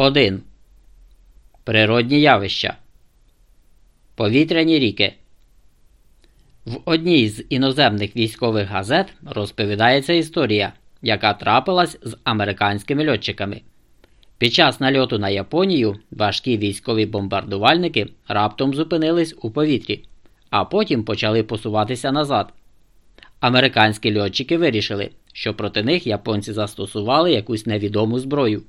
1. Природні явища. Повітряні ріки. В одній з іноземних військових газет розповідається історія, яка трапилась з американськими льотчиками. Під час нальоту на Японію важкі військові бомбардувальники раптом зупинились у повітрі, а потім почали посуватися назад. Американські льотчики вирішили, що проти них японці застосували якусь невідому зброю.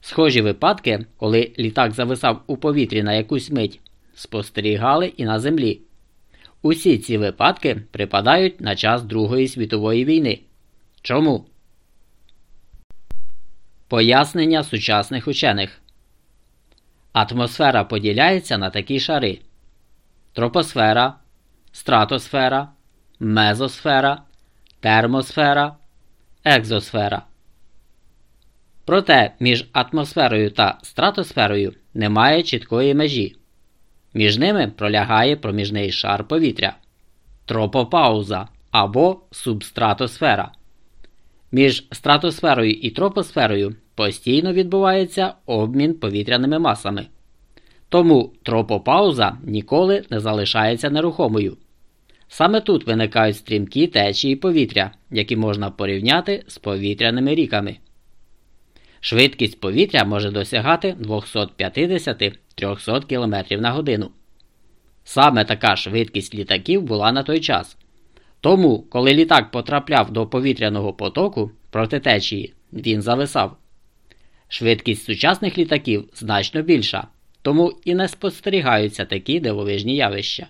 Схожі випадки, коли літак зависав у повітрі на якусь мить, спостерігали і на землі. Усі ці випадки припадають на час Другої світової війни. Чому? Пояснення сучасних учених Атмосфера поділяється на такі шари: тропосфера, стратосфера, мезосфера, термосфера, екзосфера. Проте між атмосферою та стратосферою немає чіткої межі. Між ними пролягає проміжний шар повітря, тропопауза або субстратосфера. Між стратосферою і тропосферою постійно відбувається обмін повітряними масами. Тому тропопауза ніколи не залишається нерухомою. Саме тут виникають стрімкі течії повітря, які можна порівняти з повітряними ріками. Швидкість повітря може досягати 250-300 км на годину. Саме така швидкість літаків була на той час. Тому, коли літак потрапляв до повітряного потоку проти течії, він зависав. Швидкість сучасних літаків значно більша, тому і не спостерігаються такі дивовижні явища.